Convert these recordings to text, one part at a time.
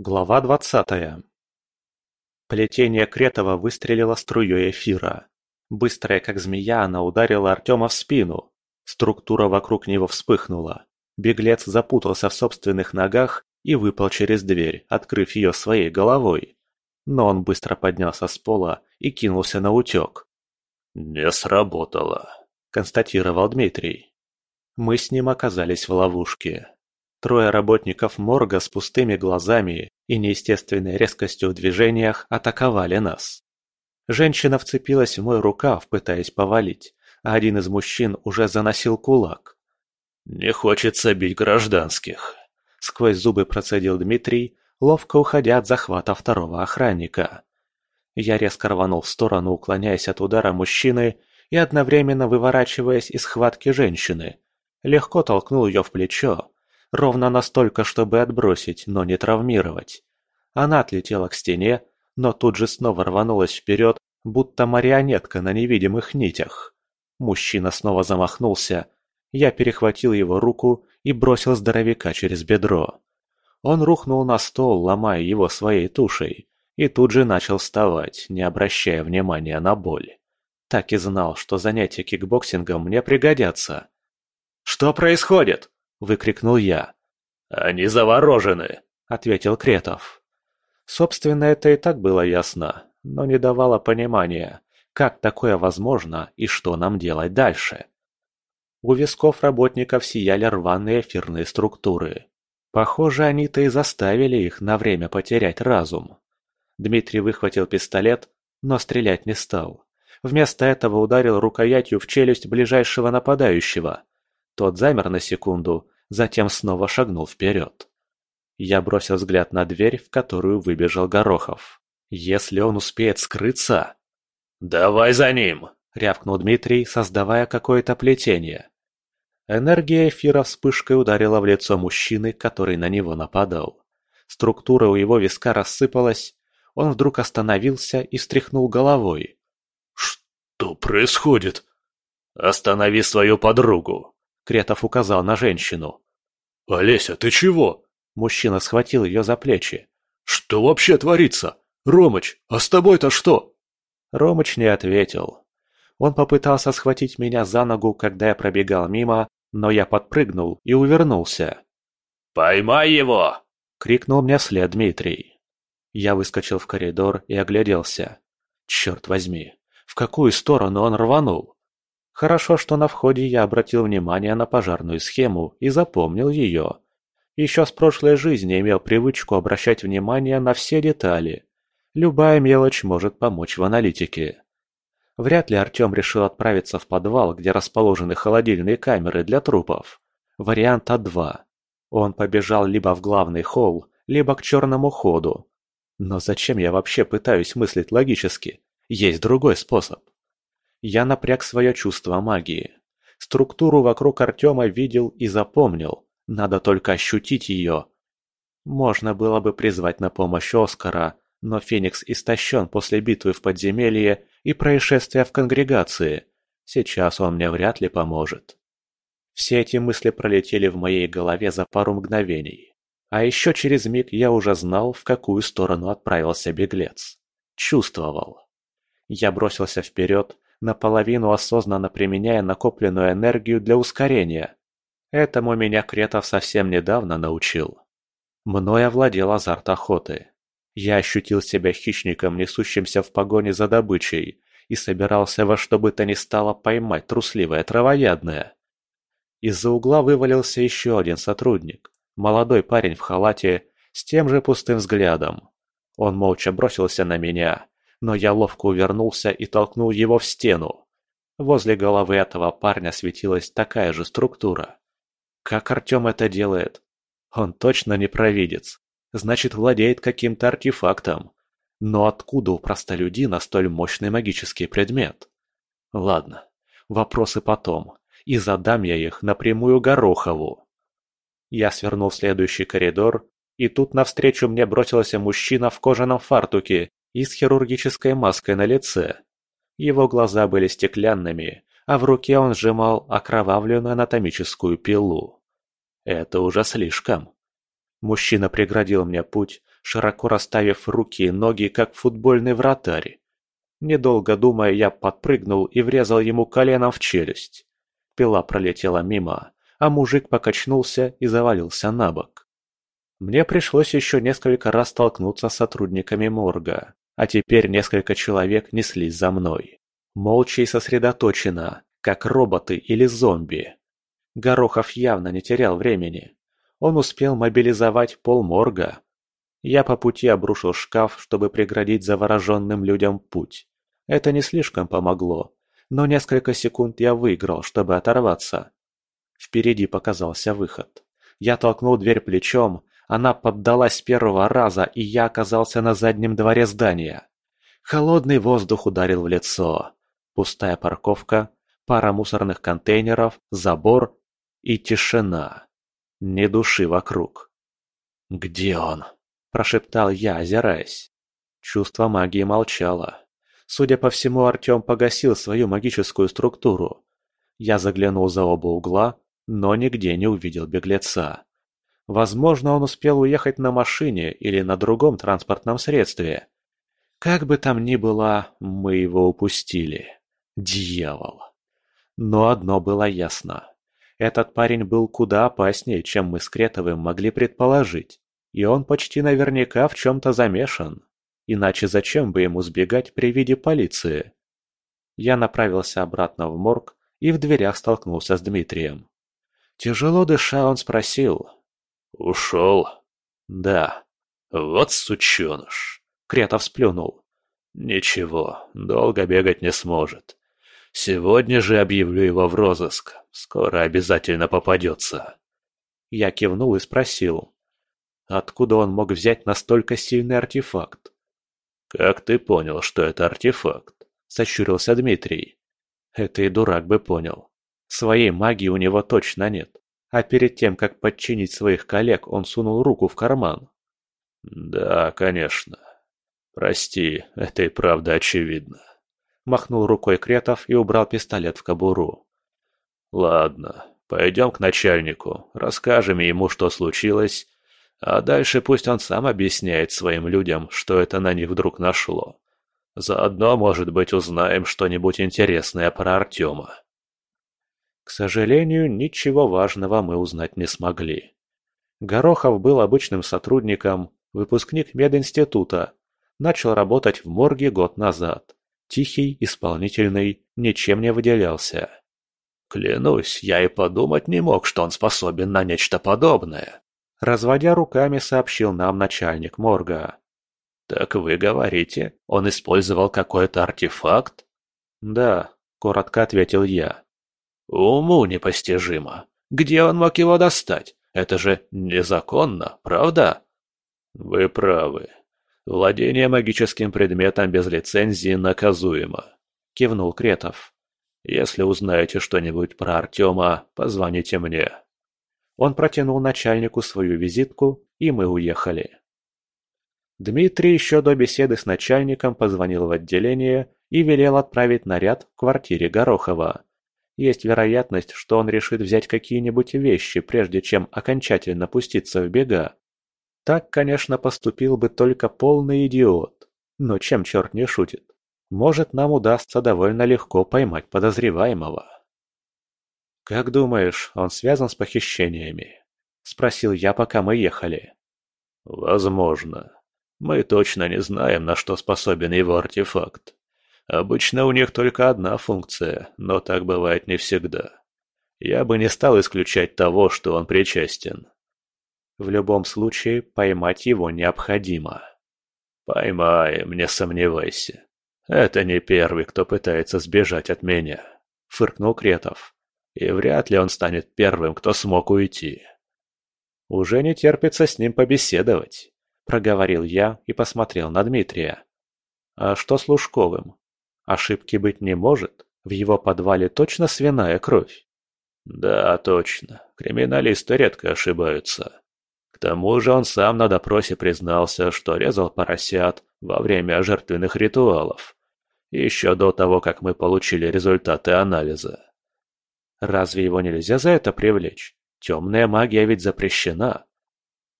Глава двадцатая Плетение Кретова выстрелило струей эфира. Быстрая, как змея, она ударила Артема в спину. Структура вокруг него вспыхнула. Беглец запутался в собственных ногах и выпал через дверь, открыв ее своей головой. Но он быстро поднялся с пола и кинулся на утек. «Не сработало», – констатировал Дмитрий. Мы с ним оказались в ловушке. Трое работников морга с пустыми глазами и неестественной резкостью в движениях атаковали нас. Женщина вцепилась в мой рукав, пытаясь повалить, а один из мужчин уже заносил кулак. «Не хочется бить гражданских», — сквозь зубы процедил Дмитрий, ловко уходя от захвата второго охранника. Я резко рванул в сторону, уклоняясь от удара мужчины и одновременно выворачиваясь из схватки женщины. Легко толкнул ее в плечо, ровно настолько, чтобы отбросить, но не травмировать. Она отлетела к стене, но тут же снова рванулась вперед, будто марионетка на невидимых нитях. Мужчина снова замахнулся. Я перехватил его руку и бросил здоровяка через бедро. Он рухнул на стол, ломая его своей тушей, и тут же начал вставать, не обращая внимания на боль. Так и знал, что занятия кикбоксингом мне пригодятся. «Что происходит?» – выкрикнул я. «Они заворожены», – ответил Кретов. Собственно, это и так было ясно, но не давало понимания, как такое возможно и что нам делать дальше. У висков работников сияли рваные эфирные структуры. Похоже, они-то и заставили их на время потерять разум. Дмитрий выхватил пистолет, но стрелять не стал. Вместо этого ударил рукоятью в челюсть ближайшего нападающего. Тот замер на секунду, затем снова шагнул вперед. Я бросил взгляд на дверь, в которую выбежал Горохов. Если он успеет скрыться... «Давай за ним!» — рявкнул Дмитрий, создавая какое-то плетение. Энергия эфира вспышкой ударила в лицо мужчины, который на него нападал. Структура у его виска рассыпалась, он вдруг остановился и встряхнул головой. «Что происходит?» «Останови свою подругу!» Кретов указал на женщину. «Олеся, ты чего?» Мужчина схватил ее за плечи. «Что вообще творится? Ромыч, а с тобой-то что?» Ромыч не ответил. Он попытался схватить меня за ногу, когда я пробегал мимо, но я подпрыгнул и увернулся. «Поймай его!» — крикнул мне вслед Дмитрий. Я выскочил в коридор и огляделся. Черт возьми, в какую сторону он рванул? Хорошо, что на входе я обратил внимание на пожарную схему и запомнил ее. Еще с прошлой жизни имел привычку обращать внимание на все детали. Любая мелочь может помочь в аналитике. Вряд ли Артем решил отправиться в подвал, где расположены холодильные камеры для трупов. Вариант А2. Он побежал либо в главный холл, либо к черному ходу. Но зачем я вообще пытаюсь мыслить логически? Есть другой способ. Я напряг свое чувство магии. Структуру вокруг Артема видел и запомнил, надо только ощутить ее. Можно было бы призвать на помощь Оскара, но Феникс истощен после битвы в подземелье и происшествия в конгрегации. Сейчас он мне вряд ли поможет. Все эти мысли пролетели в моей голове за пару мгновений. А еще через миг я уже знал, в какую сторону отправился беглец. Чувствовал. Я бросился вперед, наполовину осознанно применяя накопленную энергию для ускорения. Этому меня Кретов совсем недавно научил. Мной овладел азарт охоты. Я ощутил себя хищником, несущимся в погоне за добычей, и собирался во что бы то ни стало поймать трусливое травоядное. Из-за угла вывалился еще один сотрудник, молодой парень в халате, с тем же пустым взглядом. Он молча бросился на меня, но я ловко увернулся и толкнул его в стену. Возле головы этого парня светилась такая же структура. Как Артем это делает? Он точно не провидец. Значит, владеет каким-то артефактом. Но откуда у простолюдина столь мощный магический предмет? Ладно, вопросы потом. И задам я их напрямую Горохову. Я свернул в следующий коридор, и тут навстречу мне бросился мужчина в кожаном фартуке и с хирургической маской на лице. Его глаза были стеклянными, а в руке он сжимал окровавленную анатомическую пилу. Это уже слишком. Мужчина преградил мне путь, широко расставив руки и ноги, как футбольный вратарь. Недолго думая, я подпрыгнул и врезал ему коленом в челюсть. Пила пролетела мимо, а мужик покачнулся и завалился на бок. Мне пришлось еще несколько раз столкнуться с сотрудниками морга, а теперь несколько человек неслись за мной. Молча и сосредоточенно, как роботы или зомби. Горохов явно не терял времени. Он успел мобилизовать пол морга. Я по пути обрушил шкаф, чтобы преградить завороженным людям путь. Это не слишком помогло, но несколько секунд я выиграл, чтобы оторваться. Впереди показался выход. Я толкнул дверь плечом, она поддалась с первого раза, и я оказался на заднем дворе здания. Холодный воздух ударил в лицо. Пустая парковка, пара мусорных контейнеров, забор и тишина. Ни души вокруг. «Где он?» – прошептал я, озираясь. Чувство магии молчало. Судя по всему, Артем погасил свою магическую структуру. Я заглянул за оба угла, но нигде не увидел беглеца. Возможно, он успел уехать на машине или на другом транспортном средстве. Как бы там ни было, мы его упустили. Дьявол. Но одно было ясно. Этот парень был куда опаснее, чем мы с Кретовым могли предположить. И он почти наверняка в чем-то замешан. Иначе зачем бы ему сбегать при виде полиции? Я направился обратно в морг и в дверях столкнулся с Дмитрием. Тяжело дыша, он спросил. «Ушел?» «Да». «Вот сученыш!» Кретов сплюнул. «Ничего, долго бегать не сможет. Сегодня же объявлю его в розыск. Скоро обязательно попадется. Я кивнул и спросил. Откуда он мог взять настолько сильный артефакт? «Как ты понял, что это артефакт?» – сощурился Дмитрий. Это и дурак бы понял. Своей магии у него точно нет. А перед тем, как подчинить своих коллег, он сунул руку в карман. «Да, конечно. Прости, это и правда очевидно. Махнул рукой Кретов и убрал пистолет в кобуру. «Ладно, пойдем к начальнику, расскажем ему, что случилось, а дальше пусть он сам объясняет своим людям, что это на них вдруг нашло. Заодно, может быть, узнаем что-нибудь интересное про Артема». К сожалению, ничего важного мы узнать не смогли. Горохов был обычным сотрудником, выпускник мединститута, начал работать в морге год назад. Тихий, исполнительный, ничем не выделялся. «Клянусь, я и подумать не мог, что он способен на нечто подобное», разводя руками, сообщил нам начальник морга. «Так вы говорите, он использовал какой-то артефакт?» «Да», — коротко ответил я. «Уму непостижимо. Где он мог его достать? Это же незаконно, правда?» «Вы правы. «Владение магическим предметом без лицензии наказуемо», – кивнул Кретов. «Если узнаете что-нибудь про Артема, позвоните мне». Он протянул начальнику свою визитку, и мы уехали. Дмитрий еще до беседы с начальником позвонил в отделение и велел отправить наряд в квартире Горохова. Есть вероятность, что он решит взять какие-нибудь вещи, прежде чем окончательно пуститься в бега. Так, конечно, поступил бы только полный идиот. Но чем черт не шутит? Может, нам удастся довольно легко поймать подозреваемого. «Как думаешь, он связан с похищениями?» – спросил я, пока мы ехали. «Возможно. Мы точно не знаем, на что способен его артефакт. Обычно у них только одна функция, но так бывает не всегда. Я бы не стал исключать того, что он причастен. В любом случае, поймать его необходимо. «Поймаем, не сомневайся. Это не первый, кто пытается сбежать от меня», — фыркнул Кретов. «И вряд ли он станет первым, кто смог уйти». «Уже не терпится с ним побеседовать», — проговорил я и посмотрел на Дмитрия. «А что с Лужковым? Ошибки быть не может? В его подвале точно свиная кровь?» «Да, точно. Криминалисты редко ошибаются. К тому же он сам на допросе признался, что резал поросят во время жертвенных ритуалов. Еще до того, как мы получили результаты анализа. Разве его нельзя за это привлечь? Темная магия ведь запрещена.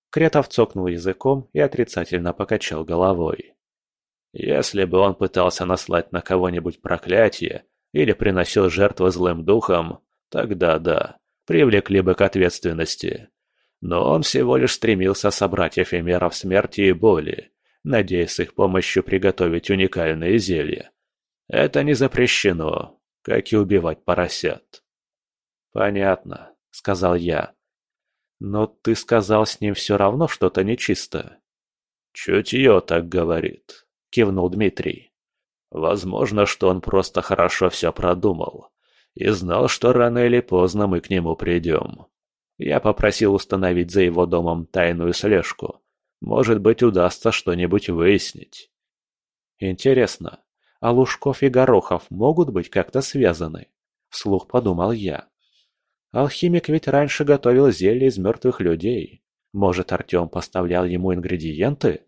Кретов цокнул языком и отрицательно покачал головой. Если бы он пытался наслать на кого-нибудь проклятие или приносил жертвы злым духом, тогда да, привлекли бы к ответственности. Но он всего лишь стремился собрать эфемеров смерти и боли, надеясь с их помощью приготовить уникальные зелья. Это не запрещено, как и убивать поросят. «Понятно», — сказал я. «Но ты сказал с ним все равно что-то нечисто». «Чутье так говорит», — кивнул Дмитрий. «Возможно, что он просто хорошо все продумал и знал, что рано или поздно мы к нему придем. Я попросил установить за его домом тайную слежку. Может быть, удастся что-нибудь выяснить». «Интересно, а Лужков и Горохов могут быть как-то связаны?» — вслух подумал я. Алхимик ведь раньше готовил зелья из мертвых людей. Может, Артем поставлял ему ингредиенты?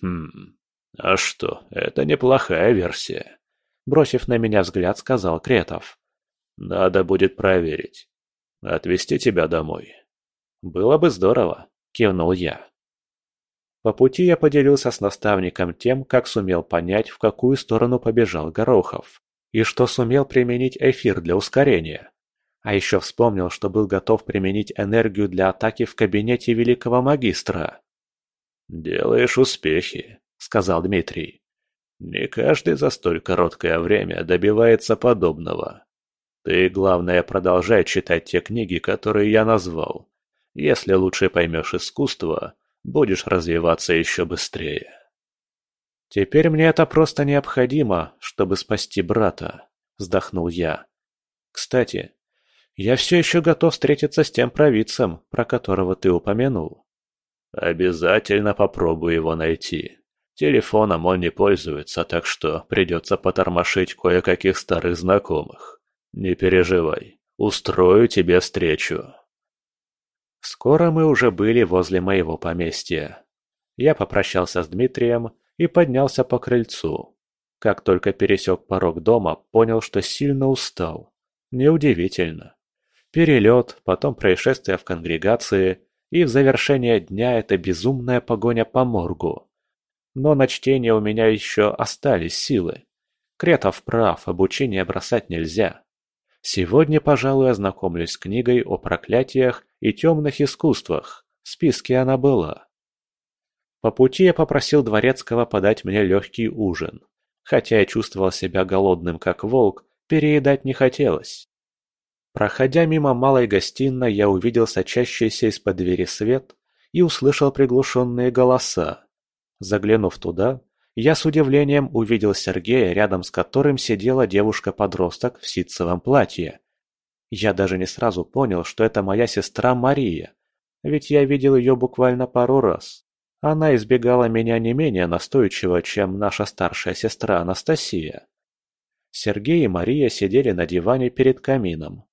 Хм, а что, это неплохая версия. Бросив на меня взгляд, сказал Кретов. Надо будет проверить. Отвезти тебя домой. Было бы здорово, кивнул я. По пути я поделился с наставником тем, как сумел понять, в какую сторону побежал Горохов, и что сумел применить эфир для ускорения. А еще вспомнил, что был готов применить энергию для атаки в кабинете великого магистра. «Делаешь успехи», — сказал Дмитрий. «Не каждый за столь короткое время добивается подобного. Ты, главное, продолжай читать те книги, которые я назвал. Если лучше поймешь искусство, будешь развиваться еще быстрее». «Теперь мне это просто необходимо, чтобы спасти брата», — вздохнул я. «Кстати, я все еще готов встретиться с тем провидцем, про которого ты упомянул. Обязательно попробую его найти. Телефоном он не пользуется, так что придется потормошить кое-каких старых знакомых. Не переживай, устрою тебе встречу. Скоро мы уже были возле моего поместья. Я попрощался с Дмитрием и поднялся по крыльцу. Как только пересек порог дома, понял, что сильно устал. Неудивительно. Перелет, потом происшествие в конгрегации и в завершение дня эта безумная погоня по моргу. Но на чтение у меня еще остались силы. Кретов прав, обучение бросать нельзя. Сегодня, пожалуй, ознакомлюсь с книгой о проклятиях и темных искусствах. В списке она была. По пути я попросил Дворецкого подать мне легкий ужин. Хотя я чувствовал себя голодным, как волк, переедать не хотелось. Проходя мимо малой гостиной, я увидел сочащийся из-под двери свет и услышал приглушенные голоса. Заглянув туда, я с удивлением увидел Сергея, рядом с которым сидела девушка-подросток в ситцевом платье. Я даже не сразу понял, что это моя сестра Мария, ведь я видел ее буквально пару раз. Она избегала меня не менее настойчиво, чем наша старшая сестра Анастасия. Сергей и Мария сидели на диване перед камином.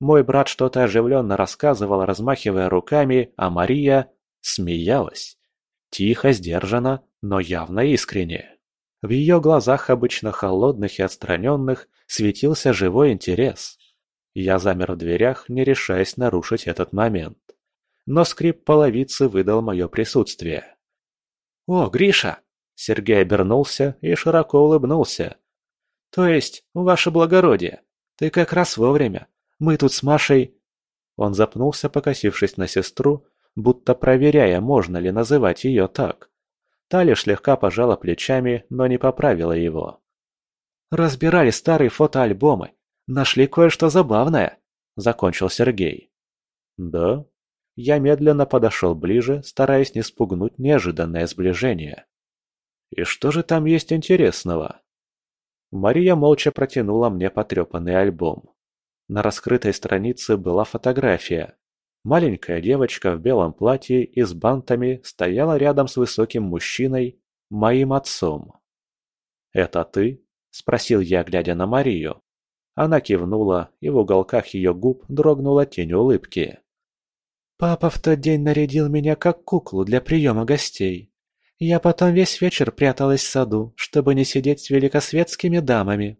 Мой брат что-то оживленно рассказывал, размахивая руками, а Мария смеялась. Тихо, сдержанно, но явно искренне. В ее глазах, обычно холодных и отстраненных, светился живой интерес. Я замер в дверях, не решаясь нарушить этот момент. Но скрип половицы выдал мое присутствие. «О, Гриша!» Сергей обернулся и широко улыбнулся. «То есть, ваше благородие, ты как раз вовремя. Мы тут с Машей...» Он запнулся, покосившись на сестру, будто проверяя, можно ли называть ее так. Та лишь слегка пожала плечами, но не поправила его. «Разбирали старые фотоальбомы. Нашли кое-что забавное», — закончил Сергей. «Да?» Я медленно подошел ближе, стараясь не спугнуть неожиданное сближение. «И что же там есть интересного?» Мария молча протянула мне потрепанный альбом. На раскрытой странице была фотография. Маленькая девочка в белом платье и с бантами стояла рядом с высоким мужчиной, моим отцом. «Это ты?» – спросил я, глядя на Марию. Она кивнула, и в уголках ее губ дрогнула тень улыбки. «Папа в тот день нарядил меня как куклу для приема гостей. Я потом весь вечер пряталась в саду, чтобы не сидеть с великосветскими дамами.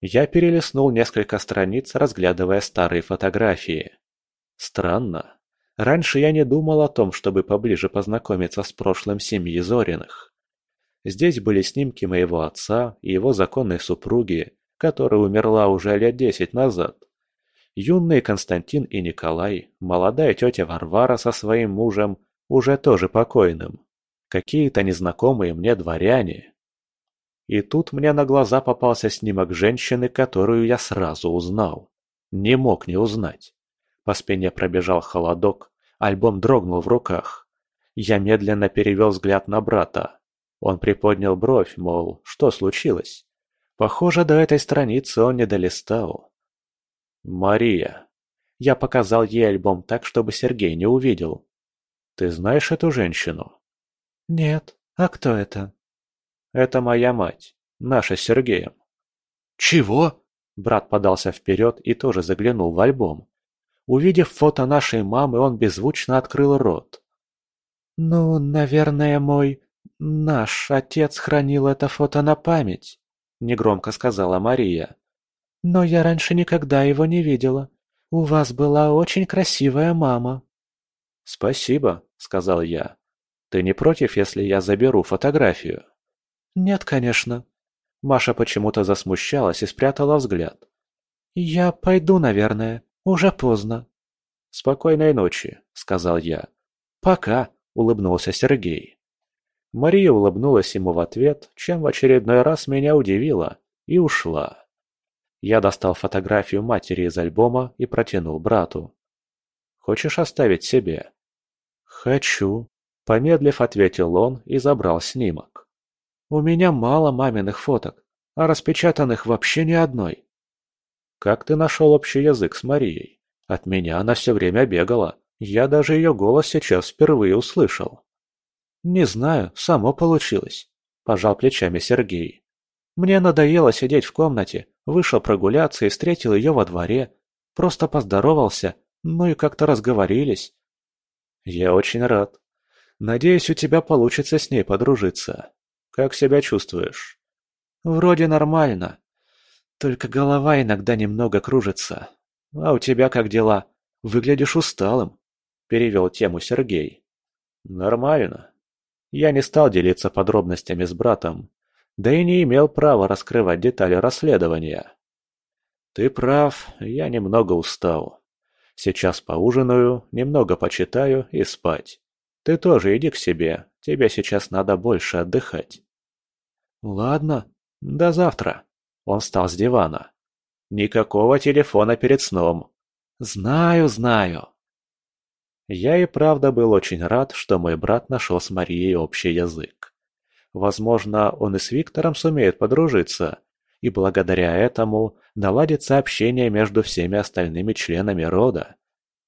Я перелистнул несколько страниц, разглядывая старые фотографии. Странно. Раньше я не думал о том, чтобы поближе познакомиться с прошлым семьи Зориных. Здесь были снимки моего отца и его законной супруги, которая умерла уже лет десять назад. Юные Константин и Николай, молодая тетя Варвара со своим мужем, уже тоже покойным. Какие-то незнакомые мне дворяне. И тут мне на глаза попался снимок женщины, которую я сразу узнал. Не мог не узнать. По спине пробежал холодок, альбом дрогнул в руках. Я медленно перевел взгляд на брата. Он приподнял бровь, мол, что случилось? Похоже, до этой страницы он не долистал. «Мария». Я показал ей альбом так, чтобы Сергей не увидел. «Ты знаешь эту женщину?» «Нет. А кто это?» «Это моя мать. Наша с Сергеем». «Чего?» Брат подался вперед и тоже заглянул в альбом. Увидев фото нашей мамы, он беззвучно открыл рот. «Ну, наверное, мой... наш отец хранил это фото на память», — негромко сказала Мария. «Но я раньше никогда его не видела. У вас была очень красивая мама». «Спасибо», — сказал я. «Ты не против, если я заберу фотографию?» «Нет, конечно». Маша почему-то засмущалась и спрятала взгляд. «Я пойду, наверное. Уже поздно». «Спокойной ночи», — сказал я. «Пока», — улыбнулся Сергей. Мария улыбнулась ему в ответ, чем в очередной раз меня удивила, и ушла. Я достал фотографию матери из альбома и протянул брату. «Хочешь оставить себе?» «Хочу», — помедлив ответил он и забрал снимок. У меня мало маминых фоток, а распечатанных вообще ни одной. Как ты нашел общий язык с Марией? От меня она все время бегала. Я даже ее голос сейчас впервые услышал. Не знаю, само получилось. Пожал плечами Сергей. Мне надоело сидеть в комнате, вышел прогуляться и встретил ее во дворе. Просто поздоровался, ну и как-то разговорились. Я очень рад. Надеюсь, у тебя получится с ней подружиться. Как себя чувствуешь? Вроде нормально. Только голова иногда немного кружится. А у тебя как дела? Выглядишь усталым. Перевел тему Сергей. Нормально. Я не стал делиться подробностями с братом, да и не имел права раскрывать детали расследования. Ты прав, я немного устал. Сейчас поужинаю, немного почитаю и спать. Ты тоже иди к себе, тебе сейчас надо больше отдыхать. «Ладно, до завтра». Он встал с дивана. «Никакого телефона перед сном». «Знаю, знаю». Я и правда был очень рад, что мой брат нашел с Марией общий язык. Возможно, он и с Виктором сумеет подружиться, и благодаря этому наладится общение между всеми остальными членами рода.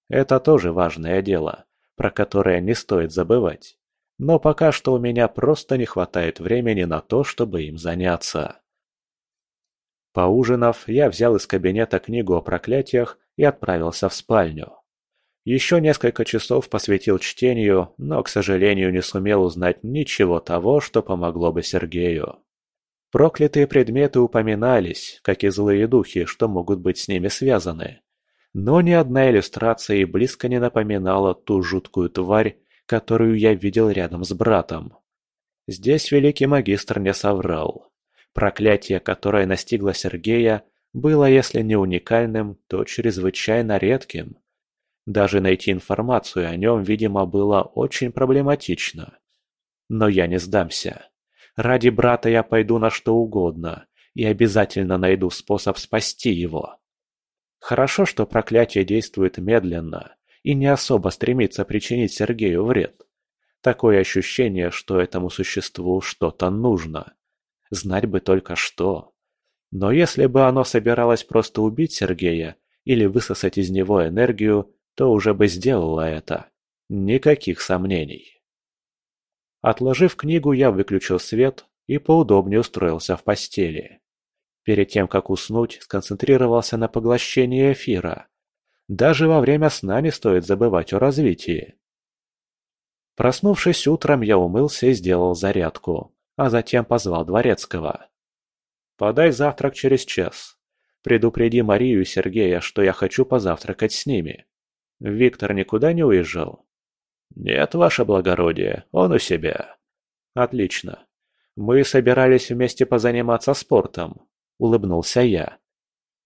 Это тоже важное дело, про которое не стоит забывать. Но пока что у меня просто не хватает времени на то, чтобы им заняться. Поужинав, я взял из кабинета книгу о проклятиях и отправился в спальню. Еще несколько часов посвятил чтению, но, к сожалению, не сумел узнать ничего того, что помогло бы Сергею. Проклятые предметы упоминались, как и злые духи, что могут быть с ними связаны. Но ни одна иллюстрация и близко не напоминала ту жуткую тварь, которую я видел рядом с братом. Здесь великий магистр не соврал. Проклятие, которое настигло Сергея, было, если не уникальным, то чрезвычайно редким. Даже найти информацию о нем, видимо, было очень проблематично. Но я не сдамся. Ради брата я пойду на что угодно и обязательно найду способ спасти его. Хорошо, что проклятие действует медленно, и не особо стремится причинить Сергею вред. Такое ощущение, что этому существу что-то нужно. Знать бы только что. Но если бы оно собиралось просто убить Сергея или высосать из него энергию, то уже бы сделало это. Никаких сомнений. Отложив книгу, я выключил свет и поудобнее устроился в постели. Перед тем, как уснуть, сконцентрировался на поглощении эфира. Даже во время сна не стоит забывать о развитии. Проснувшись утром, я умылся и сделал зарядку, а затем позвал Дворецкого. «Подай завтрак через час. Предупреди Марию и Сергея, что я хочу позавтракать с ними». Виктор никуда не уезжал? Нет, ваше благородие, он у себя. Отлично. Мы собирались вместе позаниматься спортом, улыбнулся я.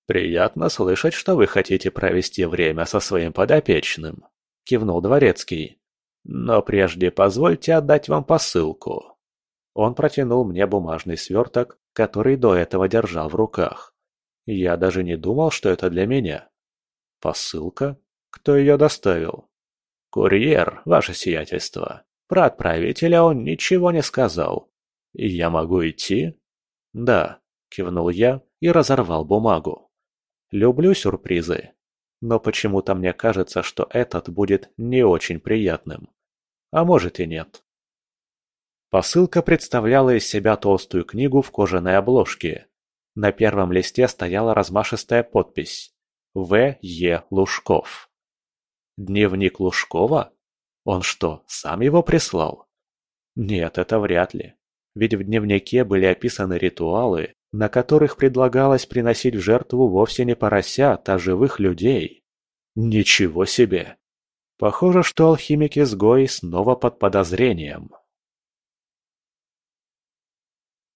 Приятно слышать, что вы хотите провести время со своим подопечным, кивнул дворецкий. Но прежде позвольте отдать вам посылку. Он протянул мне бумажный сверток, который до этого держал в руках. Я даже не думал, что это для меня. Посылка? Кто ее доставил? Курьер, ваше сиятельство. Про отправителя он ничего не сказал. Я могу идти? Да, кивнул я и разорвал бумагу. Люблю сюрпризы. Но почему-то мне кажется, что этот будет не очень приятным. А может и нет. Посылка представляла из себя толстую книгу в кожаной обложке. На первом листе стояла размашистая подпись «В. Е. Лужков». Дневник Лужкова? Он что, сам его прислал? Нет, это вряд ли. Ведь в дневнике были описаны ритуалы, на которых предлагалось приносить в жертву вовсе не поросят, а живых людей. Ничего себе! Похоже, что алхимик-изгой снова под подозрением.